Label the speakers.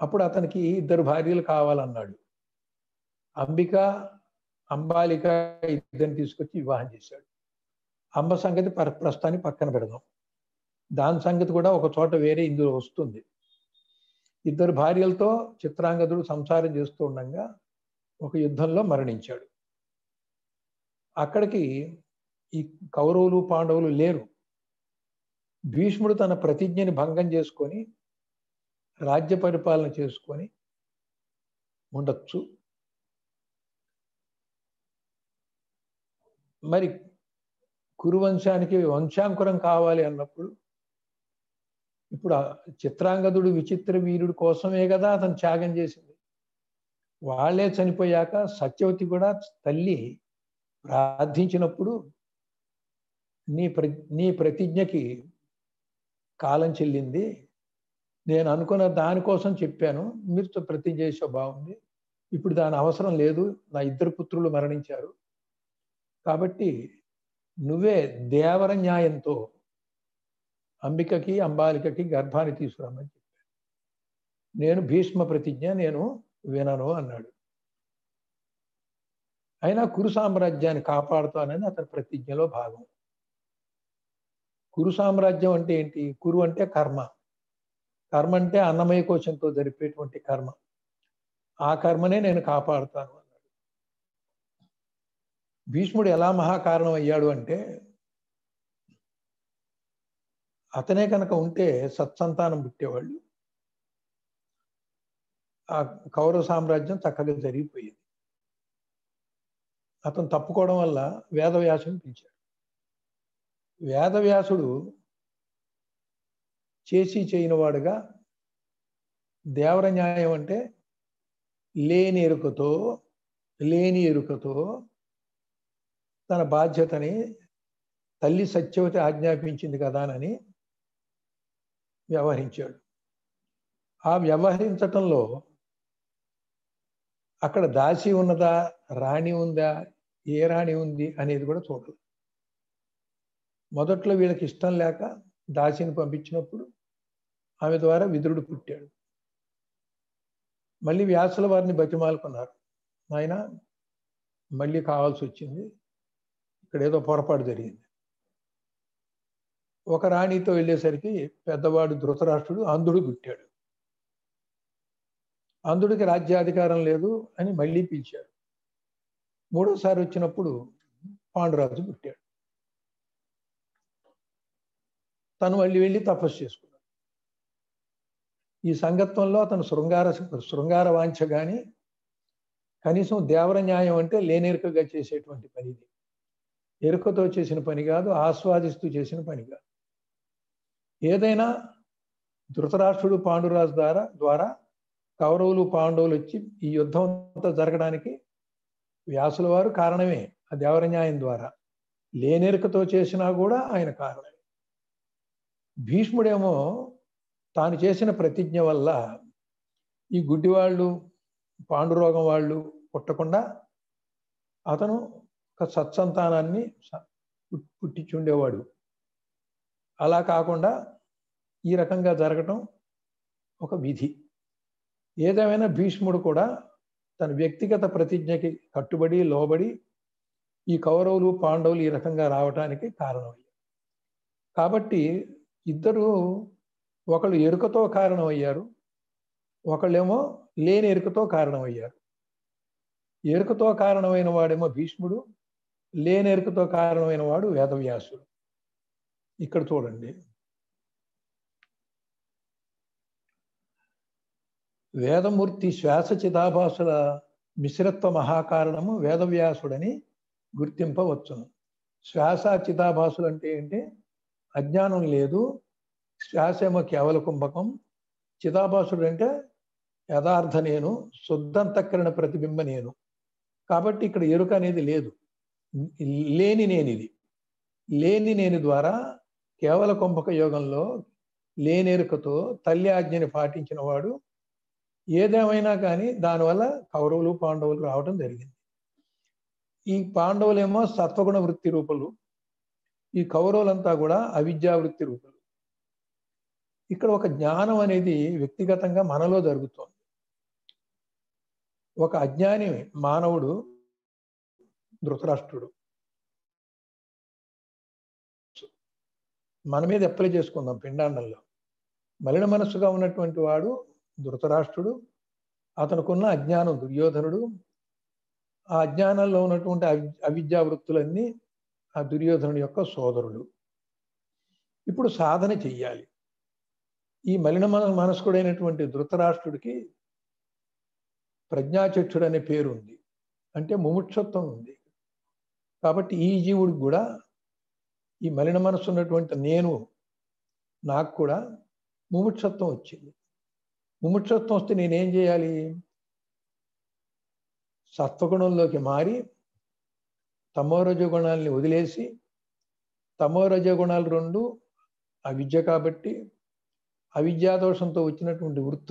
Speaker 1: అప్పుడు అతనికి ఇద్దరు భార్యలు కావాలన్నాడు. అంబిక అంబాలిక ఇద్దరిని తీసుకొచ్చి వివాహం చేశాడు. అంబ సంగతి పర ప్రస్తుతాన్ని పక్కన పెడదాం. దాని సంగతి కూడా ఒక చోట వేరే ఇందులో వస్తుంది. ఇద్దరు భార్యలతో చిత్రాంగదుడు సంసారం చేస్తూ ఉండగా ఒక యుద్ధంలో మరణించాడు. అక్కడికి ఈ కౌరవులు పాండవులు లేరు. భీష్ముడు తన ప్రతిజ్ఞని భంగం చేసుకొని రాజ్య పరిపాలన చేసుకొని ఉండొచ్చు. మరి కురువంశానికి వంశాంకురం కావాలి అన్నప్పుడు ఇప్పుడు చిత్రాంగదుడు విచిత్ర వీరుడు కోసమే కదా అతను త్యాగం చేసింది. వాళ్ళే చనిపోయాక సత్యవతి కూడా తల్లి ప్రార్థించినప్పుడు నీ ప్ర నీ ప్రతిజ్ఞకి కాలం చెల్లింది. నేను అనుకున్న దానికోసం చెప్పాను. మీరు ప్రతి చేసే బాగుంది. ఇప్పుడు దాని అవసరం లేదు. నా ఇద్దరు పుత్రులు మరణించారు. కాబట్టి నువ్వే దేవర న్యాయంతో అంబికకి అంబాలికకి గర్భాన్ని తీసుకురామని చెప్పాను. నేను భీష్మ ప్రతిజ్ఞ నేను వినను అన్నాడు. అయినా కురు సామ్రాజ్యాన్ని కాపాడుతానని అతని ప్రతిజ్ఞలో భాగం. కురు సామ్రాజ్యం అంటే ఏంటి? కురు అంటే కర్మ. కర్మ అంటే అన్నమయ కోశంతో జరిపేటువంటి కర్మ. ఆ కర్మనే నేను కాపాడుతాను అన్నాడు. భీష్ముడు ఎలా మహాకారణం అయ్యాడు అంటే అతనే కనుక ఉంటే సత్సంతానం పుట్టేవాళ్ళు. ఆ కౌరవ సామ్రాజ్యం చక్కగా జరిగిపోయేది. అతను తప్పుకోవడం వల్ల వేదవ్యాసుని పిలిచాడు. వేదవ్యాసుడు చేసి చేయనివాడుగా దేవర న్యాయం అంటే లేని ఎరుకతో లేని ఎరుకతో తన బాధ్యతని తల్లి సత్యవతి ఆజ్ఞాపించింది కదా అని వ్యవహరించాడు. ఆ వ్యవహరించటంలో అక్కడ దాసి ఉన్నదా రాణి ఉందా ఏ రాణి ఉంది అనేది కూడా చూడాలి మొదట్లో వీళ్ళకి ఇష్టం లేక దాసిని పంపించినప్పుడు ఆమె ద్వారా విదురుడు పుట్టాడు. మళ్ళీ వ్యాసుల వారిని బతిమాలుకున్నారు. ఆయన మళ్ళీ కావాల్సి వచ్చింది. ఇక్కడ ఏదో పొరపాటు జరిగింది. ఒక రాణితో వెళ్ళేసరికి పెద్దవాడు ధృతరాష్ట్రుడు అంధుడు పుట్టాడు. అంధుడికి రాజ్యాధికారం లేదు అని మళ్ళీ పిలిచాడు మూడోసారి వచ్చినప్పుడు పాండురాజు పుట్టాడు. తను మళ్ళీ వెళ్ళి తపస్సు చేసుకున్నాడు ఈ సంగత్వంలో అతను శృంగార శృంగార వాంఛ కానీ కనీసం దేవర న్యాయం అంటే లేనెరుకగా చేసేటువంటి పని ఇది ఎరుకతో చేసిన పని కాదు ఆస్వాదిస్తూ చేసిన పని కాదు. ఏదైనా ధృతరాష్ట్రుడు పాండురాజు ద్వారా ద్వారా కౌరవులు పాండవులు వచ్చి ఈ యుద్ధం అంతా జరగడానికి వ్యాసుల వారు కారణమే ఆ దేవర న్యాయం ద్వారా. లేనెరుకతో చేసినా కూడా ఆయన కారణమే. భీష్ముడేమో తాను చేసిన ప్రతిజ్ఞ వల్ల ఈ గుడ్డివాళ్ళు పాండురోగం వాళ్ళు పుట్టకుండా అతను ఒక సత్సంతానాన్ని పుట్టించుండేవాడు. అలా కాకుండా ఈ రకంగా జరగటం ఒక విధి. ఏదేమైనా భీష్ముడు కూడా తన వ్యక్తిగత ప్రతిజ్ఞకి కట్టుబడి లోబడి ఈ కౌరవులు పాండవులు ఈ రకంగా రావటానికి కారణమయ్యారు. కాబట్టి ఇద్దరు ఒకళ్ళు ఎరుకతో కారణమయ్యారు ఒకళ్ళేమో లేని ఎరుకతో కారణమయ్యారు ఎరుకతో కారణమైన వాడేమో భీష్ముడు లేని ఎరుకతో కారణమైన వాడు వేదవ్యాసుడు. ఇక్కడ చూడండి. వేదమూర్తి శ్వాస చిదాభాసుల మిశ్రత్వ మహాకారణము వేదవ్యాసుడని గుర్తింపవచ్చును. శ్వాస చిదాభాసులు అంటే ఏంటి? అజ్ఞానం లేదు శ్వాసేమో కేవల కుంభకం. చిదాభాసుడు అంటే యథార్థ నేను శుద్ధంతఃకరణ ప్రతిబింబ నేను. కాబట్టి ఇక్కడ ఎరుక అనేది లేదు. లేని నేనిది లేని నేను ద్వారా కేవల కుంభక యోగంలో లేనెరుకతో తల్లి ఆజ్ఞని పాటించిన వాడు ఏదేమైనా కానీ దానివల్ల కౌరవులు పాండవులు రావడం జరిగింది. ఈ పాండవులేమో సత్వగుణ వృత్తి రూపలు ఈ కౌరవులంతా కూడా అవిద్యా వృత్తి రూపలు. ఇక్కడ ఒక జ్ఞానం అనేది వ్యక్తిగతంగా మనలో జరుగుతోంది. ఒక అజ్ఞాని మానవుడు ధృతరాష్ట్రుడు. మన మీద అప్లై చేసుకుందాం పిండాండంలో. మలిన మనస్సుగా ఉన్నటువంటి వాడు ధృతరాష్ట్రుడు అతనుకున్న అజ్ఞానం దుర్యోధనుడు. ఆ అజ్ఞానంలో ఉన్నటువంటి అవిద్యా వృత్తులన్నీ ఆ దుర్యోధనుడి యొక్క సోదరుడు ఇప్పుడు సాధన చెయ్యాలి. ఈ మలిన మన మనస్కుడైనటువంటి ధృతరాష్ట్రుడికి ప్రజ్ఞాచక్షుడు అనే పేరు ఉంది అంటే ముముక్షత్వం ఉంది. కాబట్టి ఈ జీవుడికి కూడా ఈ మలిన మనసు ఉన్నటువంటి నేను నాకు కూడా ముముక్షత్వం వచ్చింది. ముముక్షత్వం వస్తే నేనేం చేయాలి? సత్వగుణంలోకి మారి తమోరజ గుణాలని వదిలేసి తమోరజ గుణాలు రెండు అవిద్య కాబట్టి అవిద్యాదోషంతో వచ్చినటువంటి వృత్తి